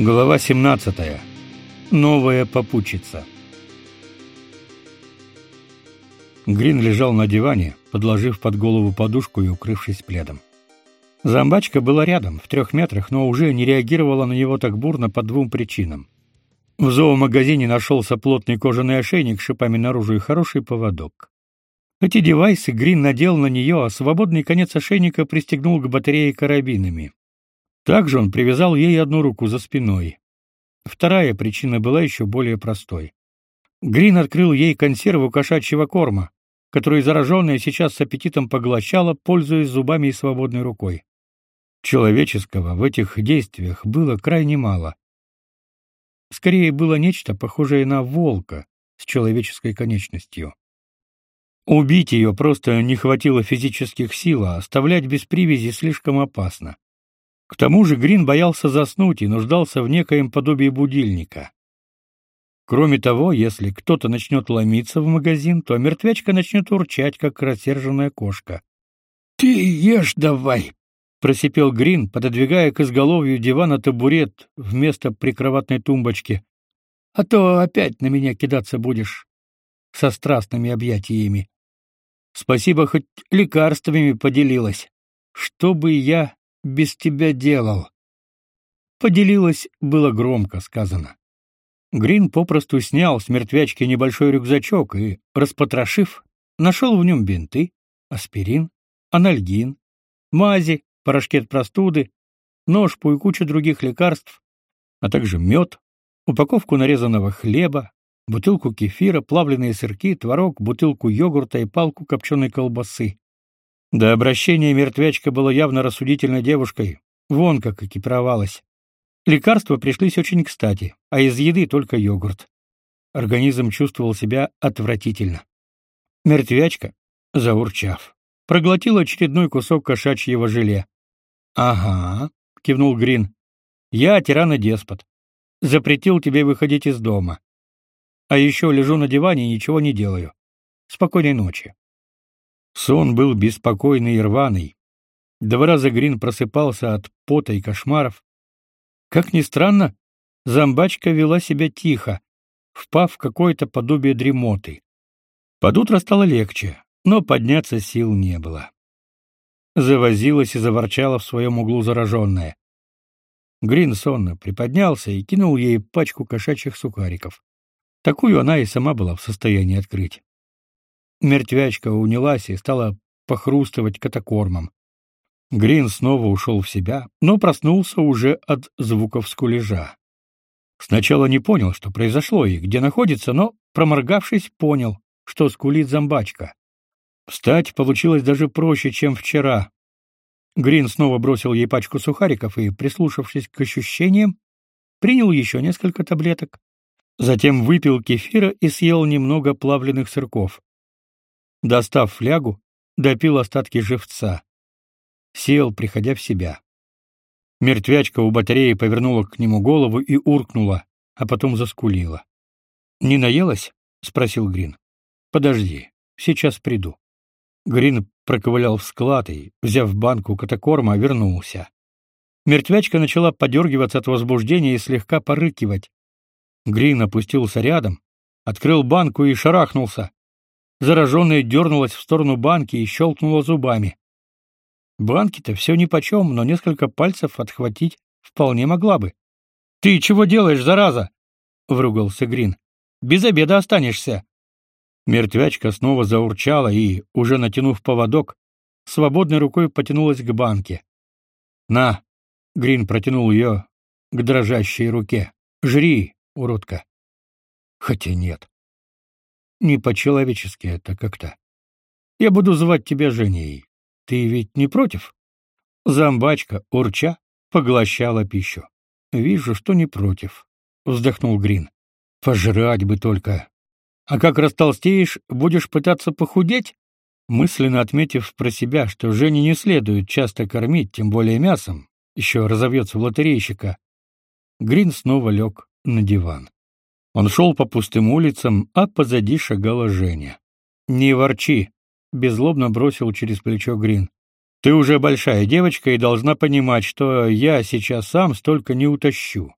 Глава 17. Новая попутчица. Грин лежал на диване, подложив под голову подушку и укрывшись пледом. Зомбачка была рядом, в трех метрах, но уже не реагировала на него так бурно по двум причинам. В зоомагазине нашелся плотный кожаный ошейник с шипами наружу и хороший поводок. Эти девайсы Грин надел на нее, а свободный конец ошейника пристегнул к батарее карабинами. Также он привязал ей одну руку за спиной. Вторая причина была еще более простой. Грин открыл ей консерву кошачьего корма, которую зараженная сейчас с аппетитом поглощала, пользуясь зубами и свободной рукой. Человеческого в этих действиях было крайне мало. Скорее было нечто похожее на волка с человеческой конечностью. Убить ее просто не хватило физических сил, а оставлять без привязи слишком опасно. К тому же Грин боялся заснуть и нуждался в некоем подобии будильника. Кроме того, если кто-то начнет ломиться в магазин, то мертвячка начнет урчать, как рассерженная кошка. «Ты ешь давай!» — просипел Грин, пододвигая к изголовью дивана табурет вместо прикроватной тумбочки. «А то опять на меня кидаться будешь со страстными объятиями. Спасибо, хоть лекарствами поделилась. Что бы я без тебя делал? Поделилась было громко сказано. Грин попросту снял с мертвячки небольшой рюкзачок и, распотрошив, нашел в нем бинты, аспирин, анальгин, мази, порошки от простуды, ножпу и кучу других лекарств, а также мед, упаковку нарезанного хлеба, бутылку кефира, плавленые сырки, творог, бутылку йогурта и палку копченой колбасы. До обращения мертвячка была явно рассудительной девушкой, вон как экипировалась. Лекарства пришлись очень кстати, а из еды только йогурт. Организм чувствовал себя отвратительно. Мертвячка, заурчав, проглотила очередной кусок кошачьего желе. «Ага», — кивнул Грин, — «я тиран и деспот. Запретил тебе выходить из дома. А еще лежу на диване и ничего не делаю. Спокойной ночи». Сон был беспокойный и рваный. Два раза Грин просыпался от пота и кошмаров. Как ни странно, зомбачка вела себя тихо, впав в какое-то подобие дремоты. Под утро стало легче, но подняться сил не было. Завозилась и заворчала в своем углу зараженная. Грин сонно приподнялся и кинул ей пачку кошачьих сухариков. Такую она и сама была в состоянии открыть. Мертвячка унялась и стала похрустывать катакормом. Грин снова ушел в себя, но проснулся уже от звуков скулежа. Сначала не понял, что произошло и где находится, но, проморгавшись, понял, что скулит зомбачка. Встать получилось даже проще, чем вчера. Грин снова бросил ей пачку сухариков и, прислушавшись к ощущениям, принял еще несколько таблеток. Затем выпил кефира и съел немного плавленых сырков. Достав флягу, допил остатки живца. Сел, приходя в себя. Мертвячка у батареи повернула к нему голову и уркнула, а потом заскулила. «Не наелась?» — спросил Грин. «Подожди, сейчас приду». Грин проковылял в склад и, взяв банку катакорма, вернулся. Мертвячка начала подергиваться от возбуждения и слегка порыкивать. Грин опустился рядом, открыл банку и шарахнулся. Зараженная дернулась в сторону банки и щелкнула зубами. Банки-то все нипочем, но несколько пальцев отхватить вполне могла бы. — Ты чего делаешь, зараза? — вругался Грин. — Без обеда останешься. Мертвячка снова заурчала и, уже натянув поводок, свободной рукой потянулась к банке. «На!» — Грин протянул ее к дрожащей руке. «Жри, уродка!» Хотя нет. Не по-человечески это как-то. Я буду звать тебя Женей. Ты ведь не против? Зомбачка, урча, поглощала пищу. Вижу, что не против, вздохнул Грин. Пожрать бы только. А как растолстеешь, будешь пытаться похудеть? Мысленно отметив про себя, что Жене не следует часто кормить, тем более мясом, еще разовьется в лотерейщика, Грин снова лег на диван. Он шел по пустым улицам, а позади шагала Женя. «Не ворчи», — беззлобно бросил через плечо Грин. «Ты уже большая девочка и должна понимать, что я сейчас сам столько не утащу.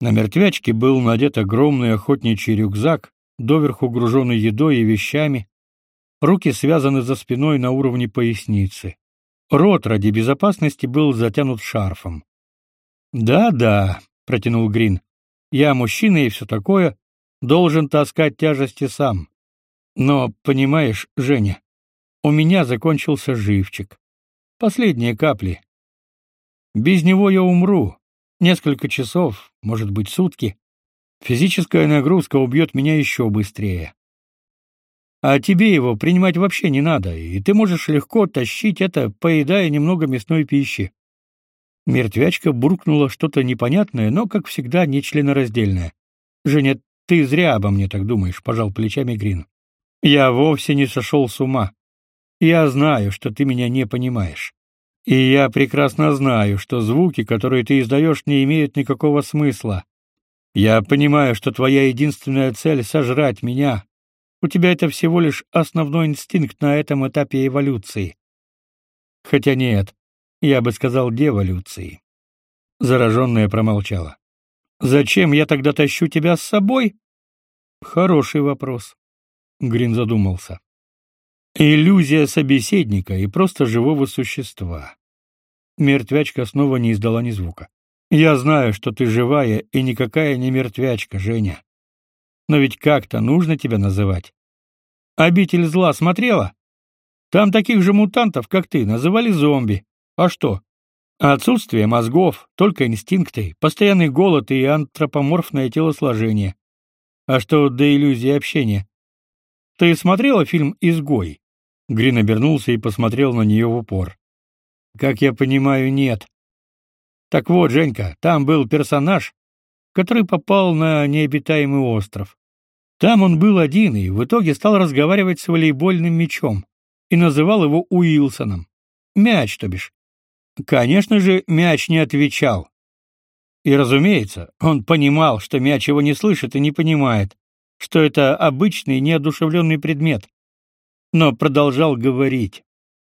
На мертвячке был надет огромный охотничий рюкзак, доверху груженный едой и вещами. Руки связаны за спиной на уровне поясницы. Рот ради безопасности был затянут шарфом. «Да-да», — протянул Грин, — «я мужчина и все такое, должен таскать тяжести сам. Но, понимаешь, Женя, у меня закончился живчик. Последние капли. Без него я умру. Несколько часов, может быть, сутки. Физическая нагрузка убьет меня еще быстрее. А тебе его принимать вообще не надо, и ты можешь легко тащить это, поедая немного мясной пищи. Мертвячка буркнула что-то непонятное, но, как всегда, нечленораздельное. Женя, ты зря обо мне так думаешь, пожал плечами Грин. Я вовсе не сошел с ума. Я знаю, что ты меня не понимаешь. И я прекрасно знаю, что звуки, которые ты издаешь, не имеют никакого смысла. Я понимаю, что твоя единственная цель сожрать меня. У тебя это всего лишь основной инстинкт на этом этапе эволюции. Хотя нет, я бы сказал деволюции. Зараженная промолчала. Зачем я тогда тащу тебя с собой? Хороший вопрос. Грин задумался. Иллюзия собеседника и просто живого существа. Мертвячка снова не издала ни звука. Я знаю, что ты живая и никакая не мертвячка, Женя. Но ведь как-то нужно тебя называть. Обитель зла смотрела? Там таких же мутантов, как ты, называли зомби. А что? Отсутствие мозгов, только инстинкты, постоянный голод и антропоморфное телосложение. А что до иллюзии общения? Ты смотрела фильм Изгой? Грин обернулся и посмотрел на нее в упор. Как я понимаю, нет. Так вот, Женька, там был персонаж, который попал на необитаемый остров. Там он был один и в итоге стал разговаривать с волейбольным мячом и называл его Уилсоном. Мяч, то бишь. Конечно же, мяч не отвечал. И, разумеется, он понимал, что мяч его не слышит и не понимает, что это обычный неодушевленный предмет но продолжал говорить.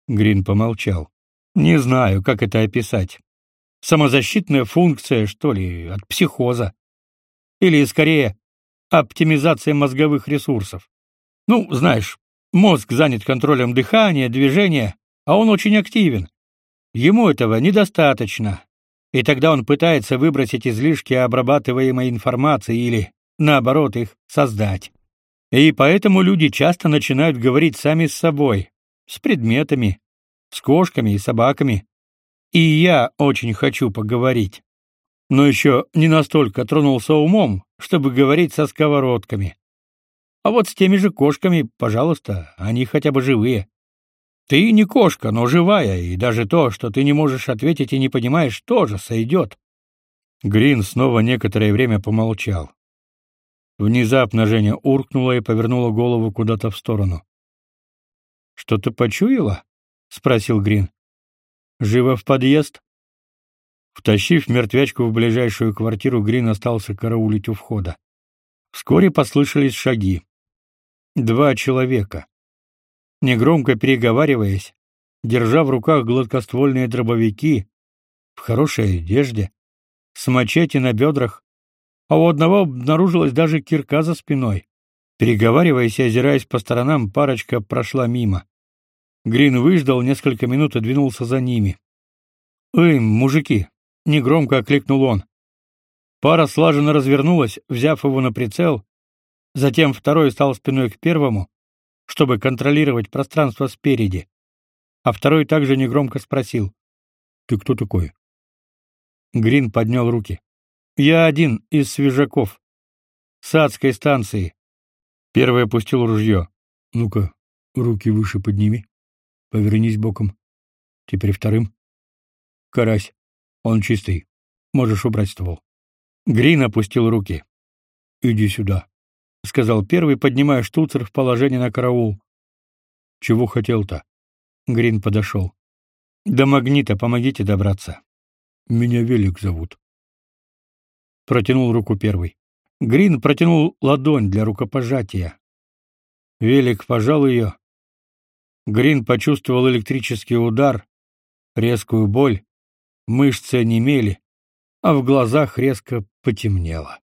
Грин помолчал. Не знаю, как это описать. Самозащитная функция, что ли, от психоза. Или, скорее, оптимизация мозговых ресурсов. Ну, знаешь, мозг занят контролем дыхания, движения, а он очень активен. Ему этого недостаточно. И тогда он пытается выбросить излишки обрабатываемой информации или, наоборот, их создать. И поэтому люди часто начинают говорить сами с собой, с предметами, с кошками и собаками. И я очень хочу поговорить. Но еще не настолько тронулся умом, чтобы говорить со сковородками. А вот с теми же кошками, пожалуйста, они хотя бы живые. Ты не кошка, но живая, и даже то, что ты не можешь ответить и не понимаешь, тоже сойдет. Грин снова некоторое время помолчал. Внезапно Женя уркнула и повернула голову куда-то в сторону. Что-то почуяла? спросил Грин. Живо в подъезд? Втащив мертвячку в ближайшую квартиру, Грин остался караулить у входа. Вскоре послышались шаги. Два человека. Негромко переговариваясь, держа в руках гладкоствольные дробовики, в хорошей одежде, с мачете на бедрах, а у одного обнаружилась даже кирка за спиной. Переговариваясь и озираясь по сторонам, парочка прошла мимо. Грин выждал несколько минут и двинулся за ними. «Эй, мужики!» — негромко окликнул он. Пара слаженно развернулась, взяв его на прицел, затем второй стал спиной к первому, чтобы контролировать пространство спереди, а второй также негромко спросил. «Ты кто такой?» Грин поднял руки. Я один из свежаков. С адской станции. Первый опустил ружье. Ну-ка, руки выше подними. Повернись боком. Теперь вторым. Карась. Он чистый. Можешь убрать ствол. Грин опустил руки. Иди сюда, сказал первый, поднимая штуцер в положение на караул. Чего хотел-то? Грин подошел. До магнита помогите добраться. Меня Велик зовут протянул руку первый. Грин протянул ладонь для рукопожатия. Велик пожал ее. Грин почувствовал электрический удар, резкую боль, мышцы онемели, а в глазах резко потемнело.